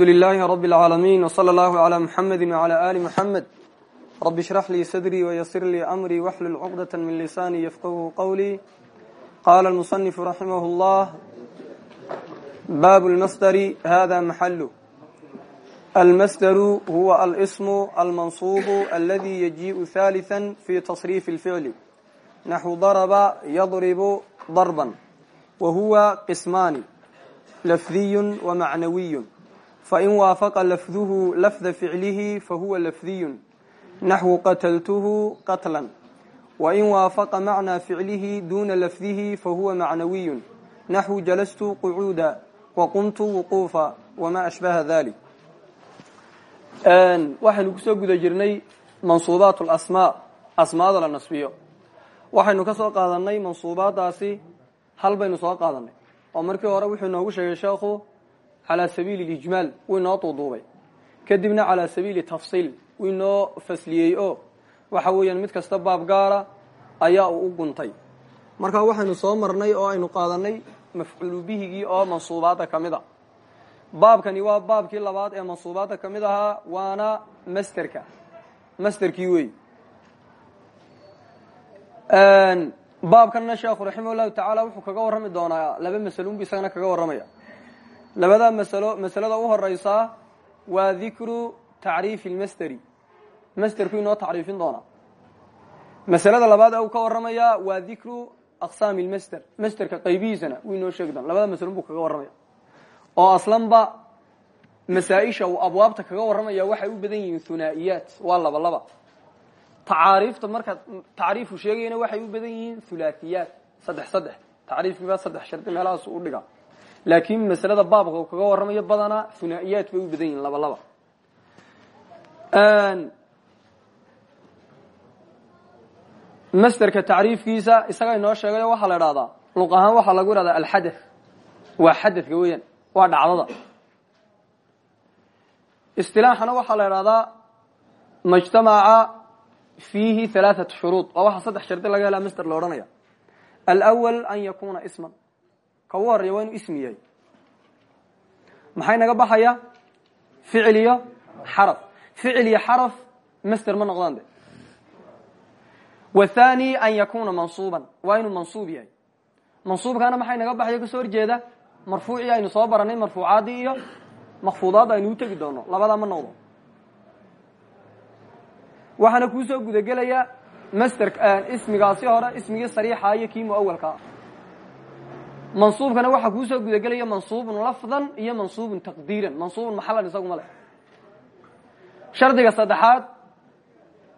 alxamdu lilaahi rab اlcaalamiin wslى allahu عlى muxamedi wعlى ali muxamed rabi shrax lii sadrii wysir lii amrii waxlul cuqdaة min lisaanii yafqahu qowlii qala اlmusanifu raximah اllah bab lmasdari hada maxalu almasdaru huwa alsmu almansubu aladi yajiءu haliثa fi tasriif اlficli naxu darba yadribu darban wa huwa qismaani lafdiy wamacnawiy fain waafaqa lafduhu lafda ficlihi fahuwa lafdiyu naxwu qataltuhu qatla wain waafaqa macnaa ficlihi duna lafdihi fahuwa macnawiyu naxwu jalastu qucuuda waqumtu wuquufa wamaa ashbaha dalik waxaynu ku soo guda jirnay mansuubaat lasmaa asmaada la nasbiyo waxaynu ka soo qaadanay mansuubaadaasi hal baynu soo qaadanay oo markii hore wuxuu inoogu sheegay sheekhu calaa sabiili lijmaal wuu inoo duuduubay kadibna calaa sabiili tafsiil wuu inoo fasliyey oo waxa weeyaan mid kasta baab gaara ayaa uu u guntay marka waxaynu soo marnay oo aynu qaadanay mafcuulu bihigii oo mansuubaadda ka mid a baabkani waa baabkii labaad ee mansuubaadda ka mid ahaa waana masterka masterkii wey baabkanna sheekhu raximah llahu tacaala wuxuu kaga warrami doonaa laba masalunbu labada masalo masalada u horeysaa waa dikru tacriifi lmasderi masderku inoo tacriifin doonaa masalada labaad uu ka warramayaa waa dikru aqsaami lmasder masderka qaybihiisana wuu inoo sheegi doona labada masalun buu kaga warramaya. Oo aslanba masaa-isha uu abwaabta kaga warramaya waxay u badan yihiin hunaa'iyaat waa laba laba. Tacaariifta marka tacriifu sheegayana waxay u badan yihiin hulaahiyaat saddex saddex. Tacriifkiiba saddex shardi meelahaas u dhiga laakiin masalada baabka uu kaga warramayo badanaa hunaa'iyaat bay u badan yihiin laba laba. Masderka tacriifkiisa isaga inoo sheegayo waxaa la idhahdaa luq ahaan waxaa lagu ihahdaa alxadath waa xadadka weeyaan waa dhacdada. Istilaaxana waxaa la idhahdaa majtamaca fiihi halaaثat shuruud. Waa saddex shardi laga helaa masder la odhanaya alأwal an yakuna isman ka ugu horeya waa yahay. Maxay naga baxaya? Ficil iyo xaraf. Ficil iyo xaraf masder ma noqdaan de. Wathani an yakuna mansuuban. Waa inuu mansuub yahay. Mansuubkaana maxay naga baxaya ka soo horjeeda? Marfuucii aynu soo baranay marfuucaadii iyo makfuudaadda aynu u doono. Labadaa ma noqdo. Waxaana kuusoo gudagelaya master ismigaasi hore ismigii sariixa iyo kii muawalkaa mansuubkana waxaa kuusoo gudagelaya mansuubun lafdan iyo mansuubun taqdiiran. Mansuubun maxalan isaguma leh. Shardiga saddexaad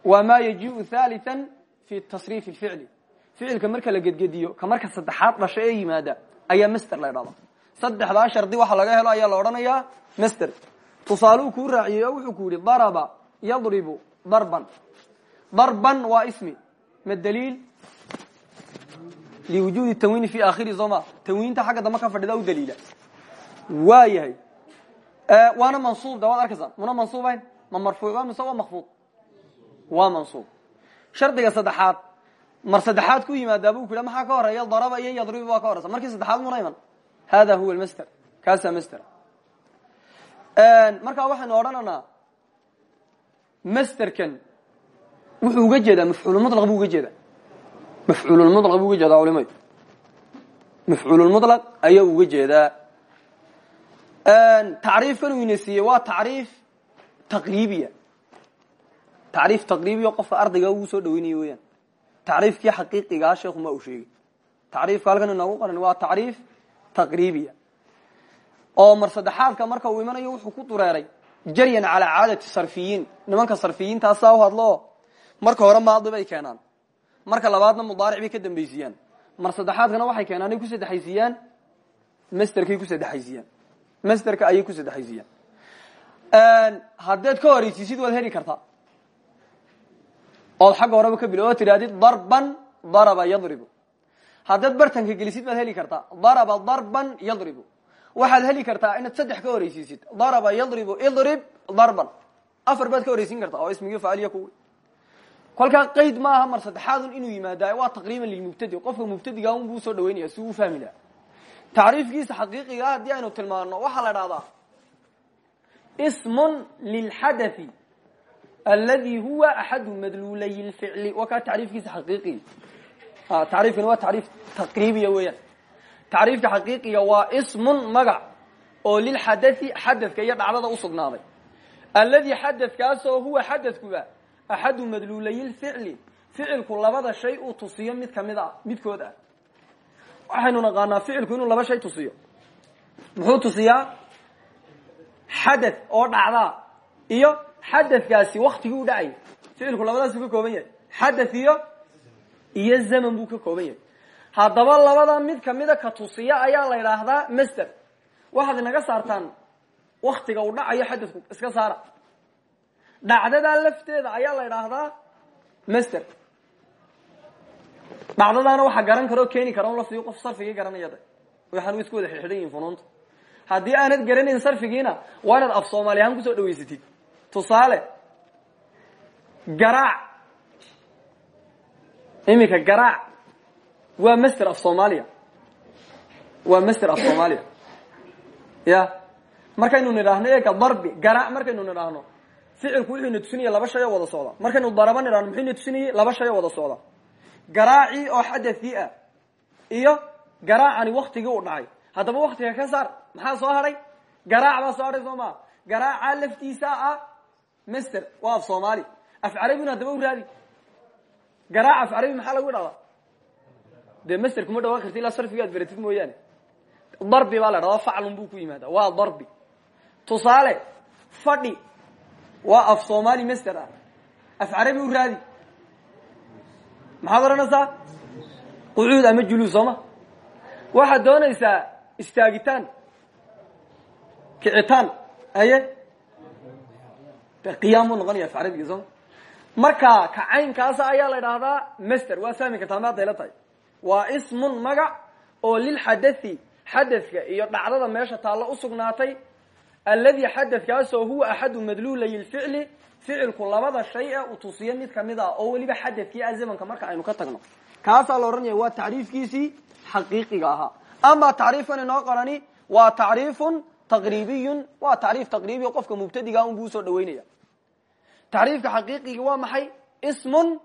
waa maa yajiu thalithan fi tasriif ficli ficilka marka la gedgediyo ka marka saddexaad dhasho ee yimaada ayaa master la dhahda saddexdaa shardi waxa laga helo ayaa la odhanayaa master tusaaluu kuu raaciyey wuxuu ku yihi daraba yadribu darban. Darban waa ismi ma daliil liwujuudi tanwiini fi akhiri soo ma tanwiinta xagga dambe ka fadhida u daliila waa yahay waana mansuub da waad arkaysaa muna mansuubayn ma marfuuc mise waa makfuud waa mansuub shardiga saddexaad mar saddexaad ku yimaadaa bu ku yidha maxaa ka horreeya daraba iyo yadribu baa ka horeysa markii saddexaad muna iman hada huwa master kaasaa master markaa waxaynu odhanaynaa masterkan wuxuu uga jeedaa mafcuululmulaq buu uga jeedaa mafcuululmulaq buu uga jeedaa culimay mafcuululmulaq ayaa uga jeedaa tacriifkan uu ina siiyey waa tacriif taqriibiya tacriif taqriibiya qofka ardayga ugu soo dhaweynayo weyaan tacriifkii xaqiiqigaa sheekhu ma uu sheegay tacriifka halkan inoogu qoran waa tacriif taqriibiya oo mar saddexaadka marka uu imanayo wuxuu ku dureeray jaryan calaa caadati sarfiyiin nimanka sarfiyiintaasaa u hadlo marka hore maadi bay marka labaadna mudaaric bay ka dambaysiiyaan mar saddexaadkana waxay keenaan ay ku saddexaysiiyaan masterkay ku saddexaysiiyaan. Masterka ayay ku saddexaysiiyaan. Haddeed ka horeysiisid waad heli kartaa. Ood xagga horeba ka bilo oo tidhahdid darban daraba yadribu. Haddaad bartanka gelisid baad heli kartaa daraba darban yadribu. Waxaad heli kartaa inaad saddex ka horeysiisid daraba yadribu idrib darban. Afar baad ka horeysiin kartaa oo ismigii faaliya kuwi kolkaa qayd maaha mar saddexaadun inuu yimaada waa taqriiban lilmubtadi. Qofka mubtadiga un buu u soo dhaweynaya si uu fahmi laha tacriifkiisa xaqiiqiga haddii aynu tilmaano waxaa la dhahdaa smun lilxadathi aladi huwa axadu madluulay lficli waa kaa tacriifkiisa xaqiiqiga. Tacriifkani waa tacriif taqriibiya weeyaan. Tacriifka xaqiiqiga waa ismun magac oo lilxadathi xadadka iyo dhacdada usugnaaday aladi xadadkaasoo huwa xadadkuba axadu madluulay lficli ficilku labada shay uu tusiyo mid ka mid a midkood ah waxaynu naqaanaa ficilku inuu laba shay tusiyo muxuu tusiyaa xadath oo dhacdaa iyo xadathkaasi waktigii u dhacay ficilku labadaasuu ka kooban yahay xadath iyo iyo zaman buu ka kooban yahay haddaba labada mid kamida ka tusiya ayaa la idhaahdaa master waxaad inaga saartaan waktiga uu dhacayo xadadku iska saara dhacdadaa lafteeda ayaa la idhaahdaa master. Dhacdadaana waxaa garan kara oo keeni kara un laftiga qof sarfigii garanaya de waxaan isku wada xidxidhan yihiin funuunta. Haddii aanad garanayn sarfigiina waa inaad af soomaali ahaan ku soo dhaweysatid. Tusaale garaac. Iminka garaac waa master af soomaaliya waa master af soomaaliya ya. Markaynu nidhaahno eka darbi garaac markaynu nidhaahno ficilku wuxuu ina tusinaya laba shay oo wada socda. Markaynu daraba nidhahno muxuu ina laba shay oo wada socda. Garaacii oo xadathii ah iyo garaacani waktigii u dhacay. Haddaba waktiga ka saar maxaa soo hadhay garaac baa soo hadhay soo maa garaaca laftiisa ah master waa soomaali. Af carabina haddaba raadi. Garaac af carabi maxaa lagu dhahdaa? Dee master kuma dhawaan karti ilaa sarfiga ad beratid mooyaane. Darbi baa la dhahdaa faclun waa darbi. Tusaale fadhi waa af soomaali master ah af carabi u raadi. Maxaad qucuud ama juluus sooma waxaad doonaysaa istaagitaan kicitaan aye de qiyaam buu noqonaya af carabiga sooma marka kacaynkaasa ayaa la idhaahdaa master waa fahmi kartaa ma hadday la waa ismun magac oo lilxadathi xadadka iyo dhacdada meesha taallo usugnaatay aladi xadadkaasoo huwa axadu madluulay lficli ficilku labada shay e uu tusiyo mid ka mid ah oo weliba xadadkii ah zamanka marka aynu ka tagno. Kaasaa la odhanaya waa tacriifkiisii xaqiiqiga ahaa. Ama tacriifkan inoo qorani waa tacriifun taqriibiyun waa tacriif taqriibi qofka mubtadiga unbuu u soo dhaweynaya. Tacriifka xaqiiqiga waa maxay? Ismun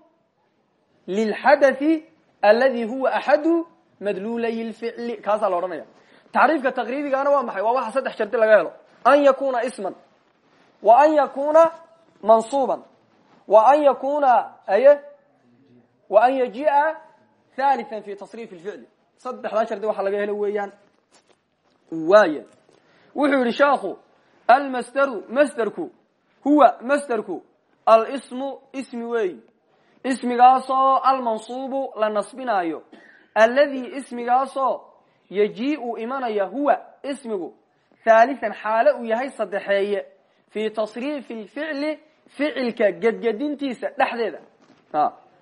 lilxadathi aladi huwa axadu madluulay lficli kaasaa la odhanaya tacriifka taqriibigana waa maxay? Waa waxa saddex shardi laga helo an yakuna isman wa an yakuna mansuuban wa an yakuna aye wa an yajia thalithan fi tasrif lficli saddexdaa shardi waxa laga helo weeyaan waaya wuxuu yihi sheekhu almasderu masderku huwa masderku alsmu ismi weeyi ismigaasoo almansuubu la nasbinaayo alladii ismigaasoo yajiiu imanaya huwa ismigu haalian xaale uu yahay saddexeeye fii tasriifi lficli ficilka gedgedintiisa dhexdeeda.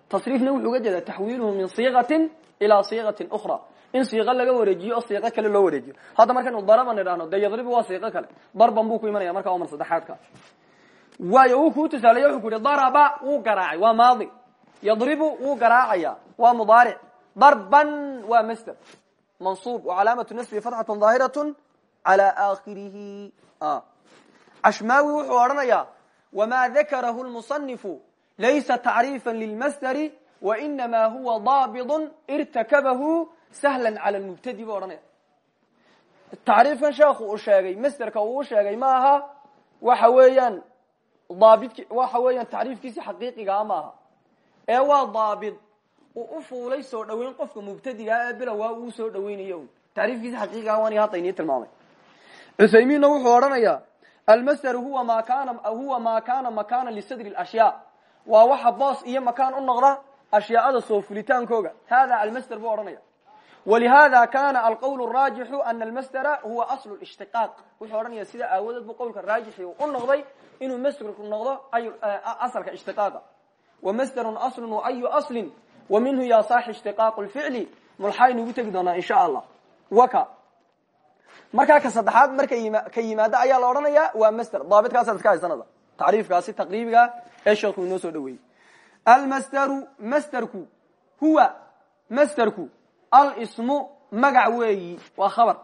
Tasriifna wuxuu uga jeedaa taxwiiluhu min siiqatin ilaa siiqatin ukhra. In siiqo laga wareejiyo oo siiqo kale loo wareejiyo. Hadda markaynu daraban idhaahno dee yadribu waa siiqo kale. Darban buu ku imanaya markaa waa mar saddexaadka. Waayo wuu kuu tusaaleeye wuxuu ku yihi daraba wuu garaacay waa maadi. Yadribu wuu garaacaya waa mudaaric. Darban waa masder mansuub wacalaamatu nasbi fatxatun daahiratu cala aakhirihi cashmaawi wuxuu odhanayaa wma dakarahu lmusanifu laysa tacriifa lilmasderi wainama huwa daabidun irtakabahu sahla cala lmubtadi buu odhanaya tacriifkan sheekhu uu sheegay masderka uu sheegay ma aha waxa weeyaan daabid waxa weeyaan tacriifkiisi xaqiiqigaa maaha ee waa daabid uu u fuulay soo dhaweyn qofka mubtadigaa ee bilowgaa uu soo dhaweynayo un tacriifkiisi xaqiiqigaa waan hadda inii tilmaamay cuthaymiinna wuxuu odhanayaa almasderu huwa ma kana huwa ma kana makana lisadri ashyaa waa waxa boos iyo makaan u noqda ashyaada soo fulitaankooga. Hada almasder buu odhanaya walihada kana alqowl raajixu ana almasdera huwa aslu ishtiqaaq wuxuu odhanaya sida aawadeed buu qowlka raajixi u noqday inuu masderku noqdo asalka ishtiqaaqa. Wamasderun aslun waayu aslin wa minhu ya saaxi ishtiqaaqu lficli mulxaynu ugu tegi doonaa insha allah. Waka markaa ka saddexaad marka ka yimaado ayaa la odhanaya waa masder daabitkaasad iska haysanada tacriifkaasi taqriibiga ee sheekhu inoo soo dhaweeyey almasderu masderku huwa masderku alsmu magac weeyi waa khabar.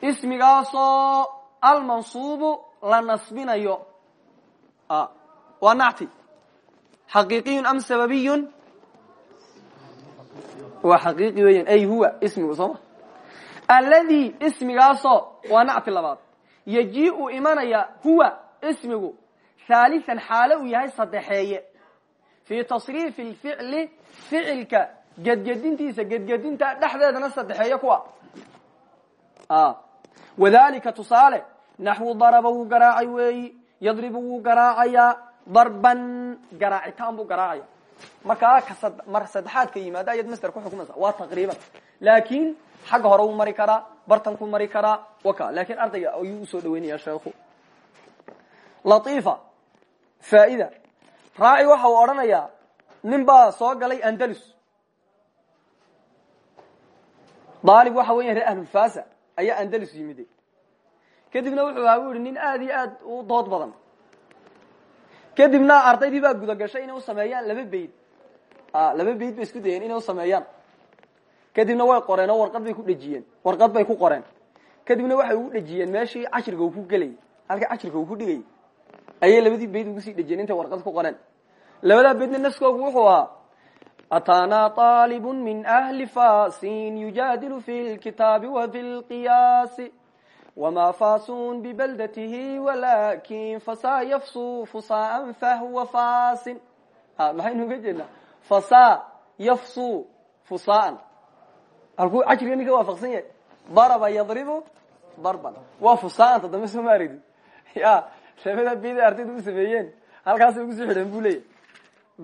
Ismigaasoo almansuubu la nasbinayo waa nacti. Xaqiiqiyun am sababiyun? Waa xaqiiqi weyan ay huwa ismigu sooma alladii ismigaasoo waa nacti labaad. Yaji-u imanaya huwa ismigu. Haalisan xaalo uu yahay saddexeeye. Fii tasriifi lficli ficilka gedgedintiisa gedgedinta dhexdeedana saddexeeye kuwa. Wadalika tusaale naxwu daraba wuu garaacay weeyi yadribu wuu garaacayaa darban garaacitaan buu garaacaya markaa mar saddexaadka yimaada ayad master ku xukumaysa waa taqriiban. Laakin xagga hore wuu mari karaa bartankuu mari karaa waka. Lakin ardayga ayuu u soo dhaweynaya sheekhu. Laifa faaida raaci waxa uu odhanayaa nin baa soo galay andalus. Daalib waxa weya ree ahlulfasa ayaa andalus yimide kadibna wuxuu ahaa bu yihi nin aad iyo aad u dood badan kadibna ardaydii baa guda gashay inay usameeyaan laba bayd laba bayd bay isku dayeen inay usameeyaan kadibna way qoreen oo warqad bay ku dhejiyeen warqad bay ku qoreen. Kadibna waxay ugu dhejiyeen meeshii cashirka uu ku gelayay halkii cashirka uu ku dhigayay ayay labadii bayd ugu sii dhejiyeen intay warqad ku qoreen. Labadaa baydna naskoogu wuxuu ahaa ataanaa طaalib min ahli fasin yujaadilu fi lkitaabi wa fi lqiyaasi wma fasun bibaldatihi walakin fasa yafsu fusaan fahwa fasin maxaynu uga jeednaa fasa yafsu fusaan halkuu cajriga ninka waafaqsan yahay daraba yadribu darban waa fusaanta dambe soo maaredi ya labada bida ardayda u sameeyeen halkaasay ugu soo xidheen bu leeyahy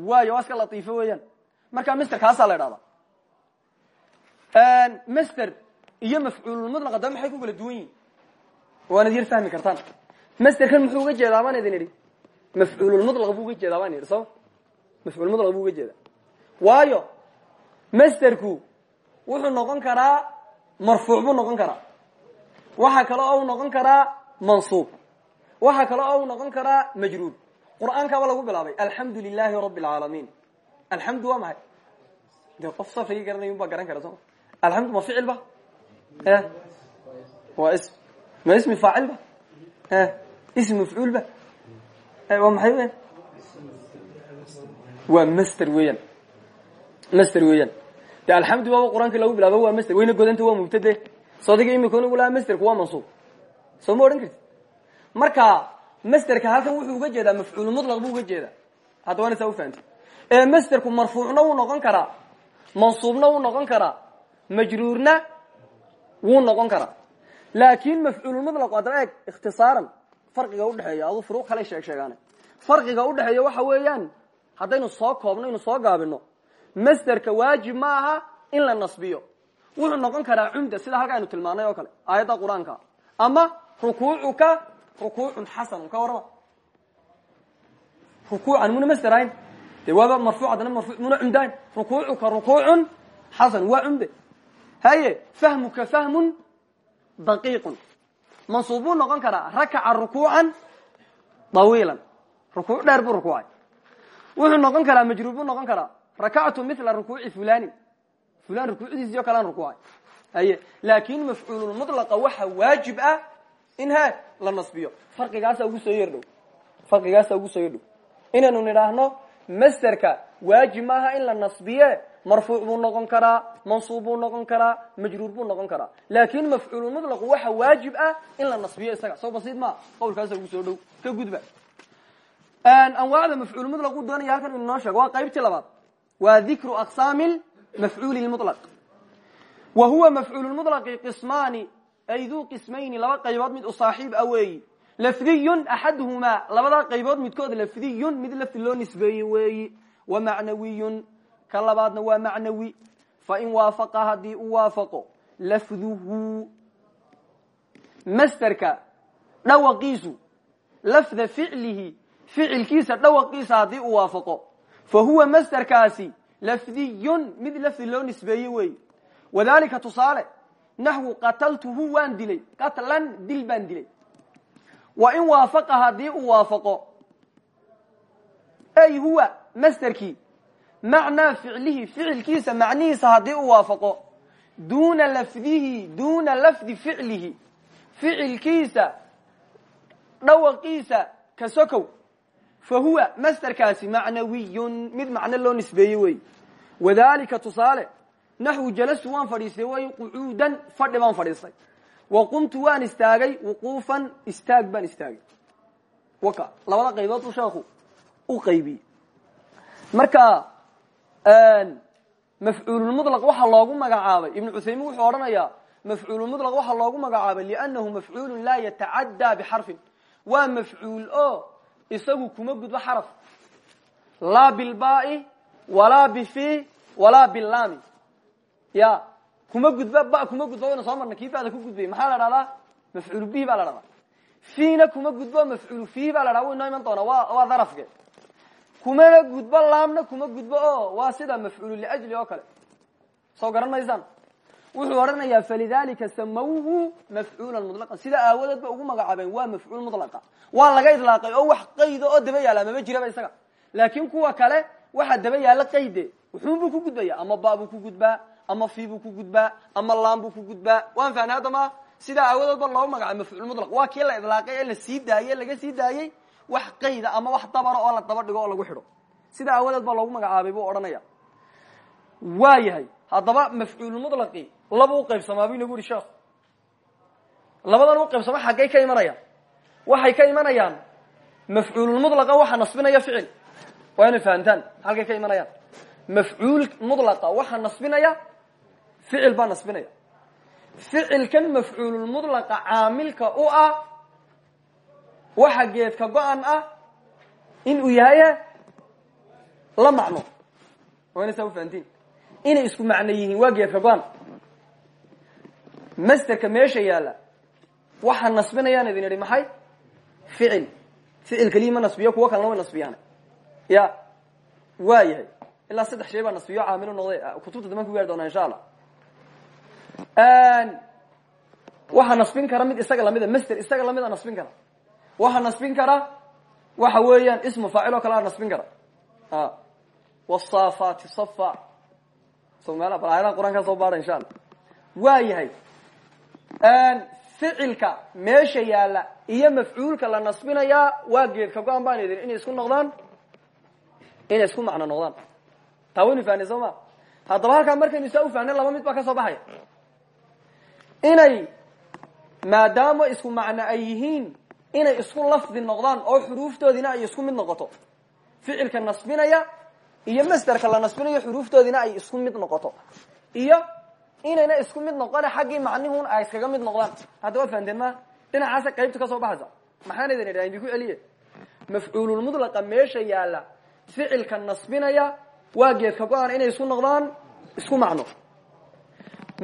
waayo waa iska latiifo weeyaan marka master kaasaa la idhahdaa master iyo mafcuululmudlaqa daba maxay ku kala duwan yihiin waanad yar fahmi kartaan masterkan muxuu uga jeedaa baan idin idhi mafcuululmudlaq buu uga jeedaa baan idhi soo mafcuulmudlaq buu uga jeedaa waayo masterku wuxuu noqon karaa marfuuc buu noqon karaa waxaa kale oo u noqon karaa mansuub waxaa kale oo u noqon karaa majruur qur'aankaba lagu bilaabay alxamdu lilahi rabi alcaalamiin alxamdu waa maxay de qof safrigi garanay un baa garan kara soo alxamdu ma ficil ba waa ma ismi faacil ba ism mafcuul ba waa maxay weyan waa master weeyaan master weeyaan de alxamdu baaba qur'aanki lagu bilaabo waa master wayna godanta waa mubtade so adiga imika nagu lahaa masterku waa mansuub soo ma odhan karti marka masterka halkan wuxuu uga jeedaa mafcuul mutlaq buu uga jeedaa hadda waana saa ufahamti ee masterku marfuucna wuu noqon karaa mansuubna wuu noqon karaa majruurna wuu noqon karaa laakin mafcuululmutlaq haddaba eeg ikhtisaaran farqiga udhexeeya adu furuuq kale sheeg sheegaane. Farqiga udhexeeya waxa weeyaan haddaynu soo koobno inu soo gaabino masterka waajib ma aha in la nasbiyo. Wuxuu noqon karaa cumda sida halka aynu tilmaanay kale aayadda qur'aanka. Ama rukuucuka rukuucun xasanun ka warrama. Rukuucan muna master ahayn. Waaba marfuuc haddana marfu muna rukuucun xasan waa cumde. Haye fahmuka fahmun daqiiqun. Mansuub buu noqon karaa rakaca rukuucan dawiilan. Rukuuc dheer buu rukuucay. Wuxuu noqon karaa majruur buu noqon karaa rakactu mila rukuuci fulanin fulan rukuucdiisi o kalean rukuucay. Haye laakin mafcuululmutlaqa waxa waajib ah in he la nasbiyo. Farqigaasa ugu soo yerdhow farqigaasa ugu soo yerdhow inaynu nidhaahno masterka waajib maaha in la nasbiye. Marfuuc buu noqon karaa mansuub buu noqon karaa majruur buu noqon karaa. Laakin mafcuululmutlaqu waxa waajib ah in la nasbiyo isaga. Soo basiid maa qawlkaasa ugu soo dhow. Ka gudba. Anwaacda mafcuulmutlaqu doonaya halkan inu noo sheego. Waa qaybtii labaad. Waa dikru aqsaami mafcuuli mulaq wa huwa mafcuululmutlaqi qismaani ay duu qismayni laba qaybood mid u saaxiib a weeyi. Lafdiyun axaduhumaa labadaa qaybood midkood lafdiyun mid lafdi loo nisbeeye weeyi wa macnawiyun ka labaadna waa macnawi fain waafaqa haddii u waafaqo lafduhu masterka dhawaqiisu lafda ficlihi ficilkiisa dhawaqiisa haddii u waafaqo fa huwa masterkaasi lafdiyun mid lafdi loo nisbeeye weeyi wadalika tusaale naxwu qataltuhu waan dilay qatlan dil baan dilay masterkii macnaa ficlihi ficilkiisa macnihiisa haddii uu waafaqo. Duuna lafdihi duuna lafdi ficlihi. Ficilkiisa dhawaqiisa ka sokow. Fa huwa masderkaasi macnawiyun mid macno loo nisbeeyey wey. Wadalika tusaale naxwu jalastu waan fadhiistay way qucuudan fadhi baan fadhiistay. Wa qumtu waan istaagay wuquufan istaag baan istaagay. Waka labada qaybood buu sheekhu u qaybiyey marka mafcuululmudlaq waxaa loogu magacaabay. Ibnu cuthaymin wuxuu odhanayaa mafcuululmudlaq waxaa loogu magacaabay liannahu mafcuulun laa yatacaddaa bixarfin. Waa mafcuul o isagu kuma gudbo xaraf. Laa bilbaai walaa bifi walaa bilaami ya kuma gudba ba kuma gudba wayna soo ku gudbay. Maxaa la dhahdaa mafcuulu bihi baa la dhahdaa fiina kuma gudbo mafcuulu fihi baa la dhahda way noo iman doona wa waa darafke kumana gudbo laamna kuma gudbo o waa sida mafcuulu liajli oo kale. Soo garan maysaan? Wuxuu odhanayaa falidalika samawhu mafcuulan muطlaqan sida aawadeed ba ugu magacaabeen waa mafcuul mudlaqa waa laga idlaaqay oo wax qayda oo daba yaalla mama jiraba isaga. Laakin kuwa kale waxaa daba yaalla qayde. Wuxuunbuu ku gudbaya ama ba buu ku gudbaa ama fi buu ku gudbaa ama lam buu ku gudbaa. Waan fahna hadda ma sidaa aawadeed ba loogu magacaabay mafcuul mudlaq waa kii la idlaaqay ee la sii laga sii wax qayda ama wax dabara oo la daba dhigo oo lagu xidho. Sida aawadeed baa loogu magacaabay buu odhanaya waa yahay haddaba mafcuulmudlaqi laba u qaybsamaa bu inagu yihi labadan u qaybsama xaggay ka imanayaan. Waxay ka imanayaan mafcuululmudlaqa waxa nasbinaya ficil. Waa inay fahamtaan halkay ka imanayaan. Mafcuul mudlaqa waxaa nasbinaya ficil baa nasbinaya. Ficilkan mafcuululmudlaqa caamilka u ah waxa geedka go-an ah inuu yahay la macno. Waa inay saa ufahantiin inay isku macno waa geedka go-an. Meesha yaalla waxaa nasbinayaan idin idhi maxay? Ficil. Ficil keliya nasbiyo kuwo kalena way nasbiyaan ya waa yahay. Ilaa saddex nasbiyo caamilo noqday. Kutubta daman ku gaari doonaa insha allah. Waxaa nasbin kara mid isaga lamida master isaga lamida nasbin kara waxaa nasbin kara waxa weeyaan ismu faacil oo kalea nasbin kara. Wsafati safa so meel bal aayadaha qur'aankaa soo baara insha allah. Waa yahay ficilka meesha yaalla iyo mafcuulka la nasbinayaa waa geedka go-an baan idin inay isku noqdaan? Inay isku macno noqdaan. Taa waynu fahnay soo ma? Haddaba halkaa markaynu saa u fahnay laba mid baa ka soo baxaya. Inay maadaama isku macno ay yihiin inay isku lafdi noqdaan oo xuruuftoodina ay isku mid noqoto. Ficilka nasbinaya iyo masderka la nasbinayo xuruuftoodina ay isku mid noqoto. Iyo inayna isku mid noqone xaggii macnihun ay iskaga mid noqdaan. Hadda waad fahanteen ma? Dhinacaasa qaybta ka soo baxaysa. Maxaan idin idhaha idinku celiye? Mafcuululmudlaqa meesha yaalla ficilka nasbinaya waa geedka go'aan inay isku noqdaan isku macno.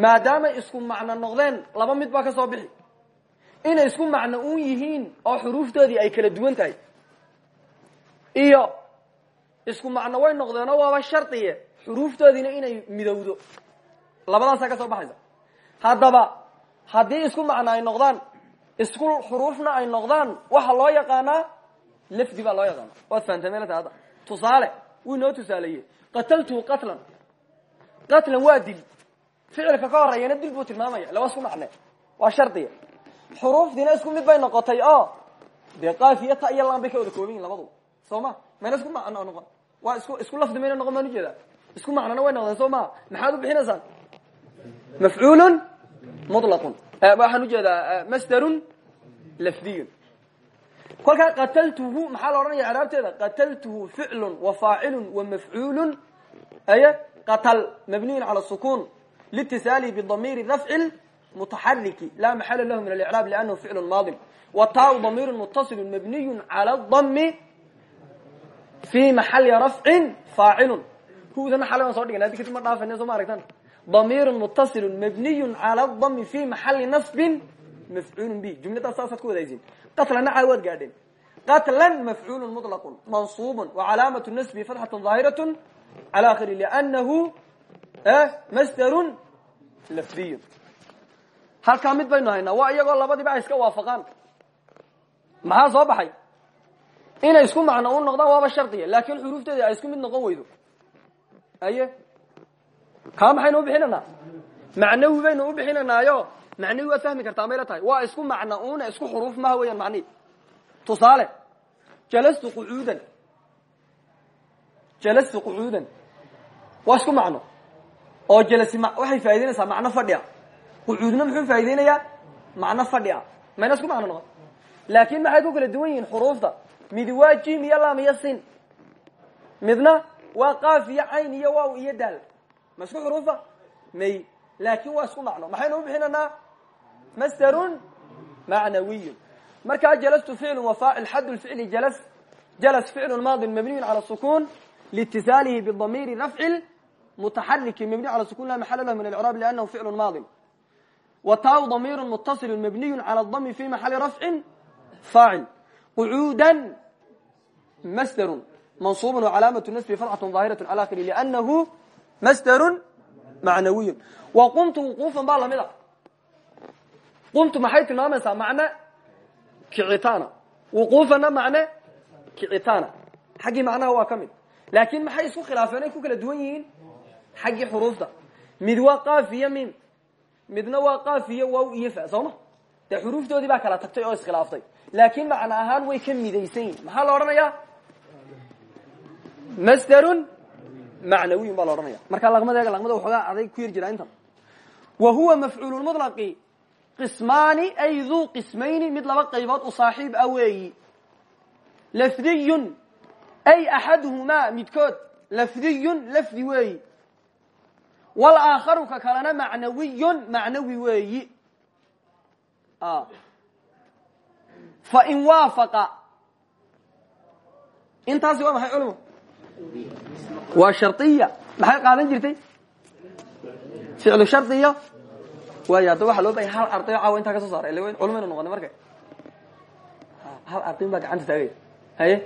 Maadaamay isku macno noqdeen laba mid baa ka soo bixi inay isku macno un yihiin oo xuruuftoodii ay kala duwan tahay. Iyo isku macno way noqdeenoo waaba shardiye xuruuftoodiina inay midowdo. Labadaasaa ka soo baxaysa. Haddaba haddii isku macno ay noqdaan isku xuruufna ay noqdaan waxa loo yaqaanaa lafdi baa loo yaqaana waad fahamtay meelta hadda? Tusaale wuu inoo tusaaleeye qataltuhu qatlan. Qatlan waa dil ficilka ka horeeyana dil buu tilmaamaya laba isku macne. Waa shardiya xuruufdiina isku mid bay noqotay oo dee qaafiya ta iyo laan bay ka wada kooban yihiin labadu. Soo ma? Mayna isku macno noqon waa isku isku lafdi mayna noqon baan u jeedaa isku macnona way noqdeen soo maa maxaad u bixinaysaan mafcuulun mutlaqun. Waxaan u jeedaa masderun lafdiyun. Kolkaa qataltuhu maxaa la odhanaya craabteeda qataltuhu ficlun wa faacilun wa mafcuulun. Aye qatal mabniyun cala sukun litisaali bidamiiri rafci mutaxariki laa maxala lahu min alicraab liannahu ficlun maadin wa taau damiirun muttasilun mabniyun cala dami fi maxali rafcin faacilun huwdana xale baan so dhigana adi kadib ma dhaafane soo ma aragtan damiirun muttasilun mabniyun cala dami fi maxali nasbin mafcuulun bi jumladaas saasaad ku wadaysin qatlana caawaad gaadheen qatlan mafcuulun muطlaqun mansuubun wacalaamatu nasbi fatxatun ظaahiratun cala akhiri liannahu masderun lafdiyun halkaa mid baynu haynaa waa iyagoo labadiiba ay iska waafaqaan. Maxaa soo baxay? Inay isku macno u noqdaan waaba shardiya laakin xuruufteedi ay isku mid noqon weydo. Aye kaa maxaynu ubixinaynaa macnawi baynu ubixinaynaayo macnawi waad fahmi kartaa mayla tahay. Waa isku macno una isku xuruuf maha weeyaan macnihi tusaale jalastu qucuudan jalastu qucuudan waa isku macno. Oo jalasi waxay faa'idaynaysaa macno fadhi a qucuudna muxuu faa'iideynayaa macno fadhi a mayna isku macno noqon laakin maxay ku kala duwan yihiin mid waa jim iyo lam iyo sin midna waa qaaf iyo cayn iyo waaw iyo daal ma isku xuruufa may laakin waa isku macno maxaynu u bixinanaa masderun macnawiyun markaa jalastu ficlu wa faacil xad lficli jalas jalas ficlu maadi mabniyu cala sukun liitisaalihi bidamiiri rafci mutaxariki mabni cala sukun la maxala lahu min alcraab liannahu ficlu maadi wtau damiru mutasilu mabniyu calى dami fi maxali rafcin faacil qucuuda masderu mansuubu wcalaamatu nasbi farxatu daahiratu al akhiri lanahu masderu macnawiyu wa qumtu wuquufan baa la mid a qumtu maxay tilmaamaysaa? Macne kicitaana. Wuquufanna macne kicitaana. Xaggii macnaha waa ka mid. Laakiin maxay isku khilaafeen? Ay ku kala duwan yihiin xaggii xuruufta. Mid waa qaaf iyo mim midna waa qaaf iyo waaw iyo fa soo ma? Dee xuruuftoodii baa kala tagtay oo iskhilaaftay laakin macno ahaan way ka midaysan yihiin maxaa la odhanayaa? Masderun macnawiyun baa la odhanaya markaa laqmadeega laqmada waxoogaa aday ku yar jiraa intan. Wa huwa mafcuululmudlaqi qismaani ay duu qismayni mid laba qaybood u saaxiib ah weeyi. Lafdiyun ay axaduhumaa midkood lafdiyun lafdi weeyi walaakharu ka kalena macnawiyun macnawi weeyi. Fain waafaqa. Intaasi waa maxay culimo waa shariya maxay qaadan jirtay? Ficlu shariyo waay hadda waxaa loo bahaya hal ardayo caawa intaa ka soo saara ila culmaynu noqonay marka hal ardayn baa gacanta taagaya haye?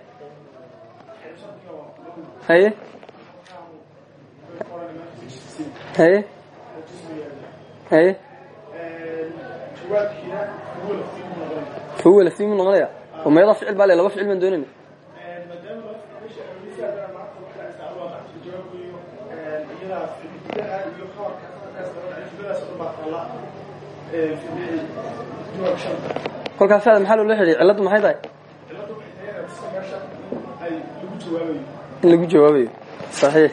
Haye haye haye huwa laftimu noqonaya oo meeda ficil baa le laba ficil baan doonayna kolkaas ada maxaa loola xidhiy cilladdu maxay tahay? In lagu jawaabayo saxiix.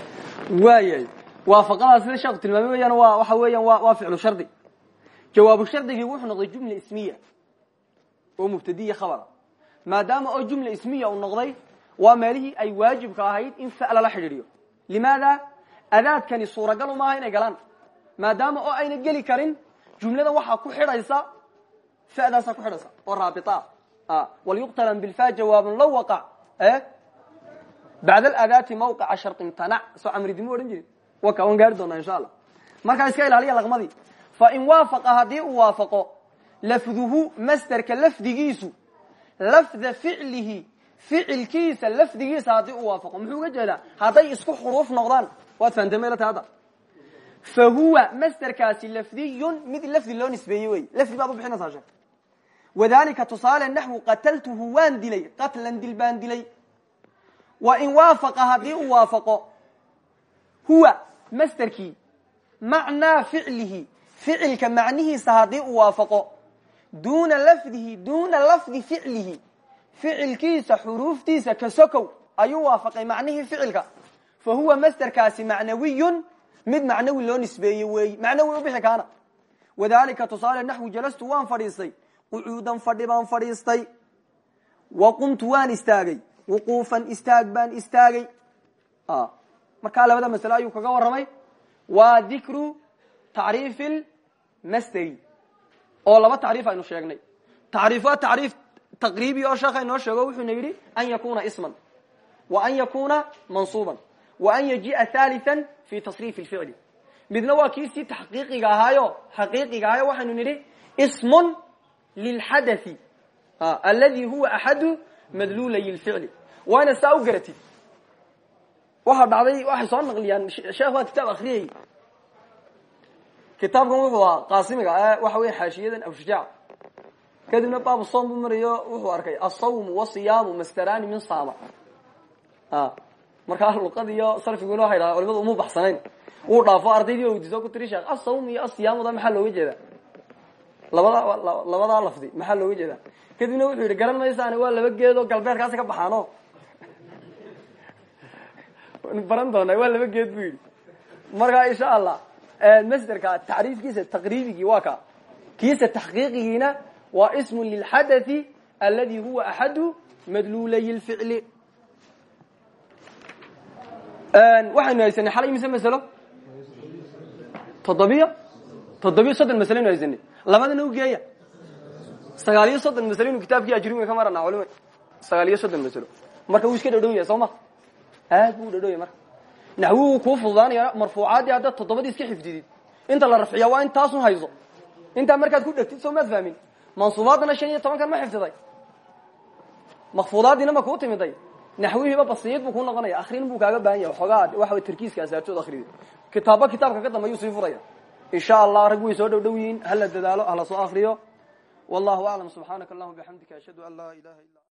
Waayahay waafaqadaas sida sheekhu tilmaamay weyaan waa waxa weeyaan wa waa ficlu shardi. Jawaabu shardigii wuxuu noqday jumla ismiya oo mubtadiya khabara. Maadaama oo jumla ismiya uu noqday waa meelihii ay waajibka ahayd in fa lala xidhiidhiyo. Limaada adaadkani suuragal umaaha inay galaan. Maadaama oo ayna geli karin jumlada waxaa ku xidhaysa fadaasaa ku xidhaysa. Oo raabita. Ah walyuqtaran bilfa jawaabun law waqac bacd aladaati mawqica sharطin tanac soo camridimo odhan jirin waka waan gaari doonaa insha allah markaa iska ilaaliya laqmadii fain waafaqa haddii uu waafaqo lafduhu masderka lafdigiisu lafda ficlihi ficilkiisa lafdigiisa haddii uu waafaqo muxuu uga jeedaa? Hadday isku xuruuf noqdaan waad fahamtay maylata hadda fa huwa masderkaasi lafdiyun mid lafdi loo nisbeeyey wey lafdi baad u bixinaysaa sheek wadalika tusaale naxwu qataltuhu waan dilay qatlan dil baan dilay. Wa in waafaqa haddii uu waafaqo huwa masderkii macnaa ficlihi ficilka macnihiisa haddii uu waafaqo duuna lafdihi duuna lafdi ficlihi ficilkiisa xuruuftiisa ka sokow ayuu waafaqay macnihii ficilka. Fa huwa masderkaasi macnawiyun mid macnawi loo nisbeeye weeyi macnawi u bixi kaana. Wadalika tusaale naxwi jalastu waan fadhiistay qucuudan fadhi baan fadhiistay wa qumtu waan istaagay wuquufan istaag baan istaagay markaa labada masle ayuu kaga warramay. Waa dikru tacriifi lmasderi oo laba tacriif aynu sheegnay. Tacriif taqriibi oo sheekha inoo sheego wuxuuna yidhi an yakuna isman wa an yakuna mansuuban wa an yaji'a thalithan fi tasriif lficli midna waa kiisii taxqiiqiga ahaayo xaqiiqiga ahaayo waxaynu nidhi ismun lilxadathi aladi huwa axadu madluulay lficli waana saa u garatid waxaa dhacday waxay soo naqliyaan sheekh waa kitaab akriyay kitaabkan wuxuu ahaa qaasimiga waxa weya xaashiyadan abshujaac kadibna baabu soom buu marayo wuxuu arkay asawmu wasiyaamu mastarani min saama markaa luqad iyo sarfiguna waxay dhaha culimadu uma baxsanayn. Wuu dhaafo ardaydii weydiiso ku tiri sheekh asawm iyo asiyaamuda maxaa looga jeedaa? Labada labadaa lafdi maxaa looga jeedaa? Kadibna wuxuu yidhi garan maysaani waa laba geed oo galbeedkaasi ka baxaano baran doonaa waa laba geed buu yidhi. Markaa insha allah masderka tacriifkiisa taqriibigii waa ka. Kiisa taxqiiqigiina waa ismu lilxadathi aladi huwa axadu madluulay lficli waxaynu haysanay xalay mise masalo? Toddobiyo? Toddobiyo soddon masaleynu haysanay. Labadana ugeeya sagaal iyo soddon masalo inu kitaabkii ajrumiga ka marana culima sagaal iyo soddon masalo. Marka wuu iska dhadhow yahay soo ma aad buu dhadhow yahy marka. Naxwuhu kuu fududaanaya marfuucaaddii haddaad toddobadii iska xifdidid. Inta la rafciya waa intaasun hayso. Intaa markaad ku dhegtid soo maad fahmin. Mansuubaadana shan iyo tobankan ma xifdiday. Makfuudaadiina ma kuu timiday. Naxwihiiba basiid buu ku noqonaya. Akrin buu kaaga baahan yahay. Xoogaa waxa tarkiiska asaartood akrida kitaabba kitaabka ka dambeeyuu sii furaya. Insha allah rag way soo dhow dhow yihiin. Hala dadaalo hala soo akriyo wallahu aclam subxaanaka allahuma bixamdika ashhadu an laa ilaha illa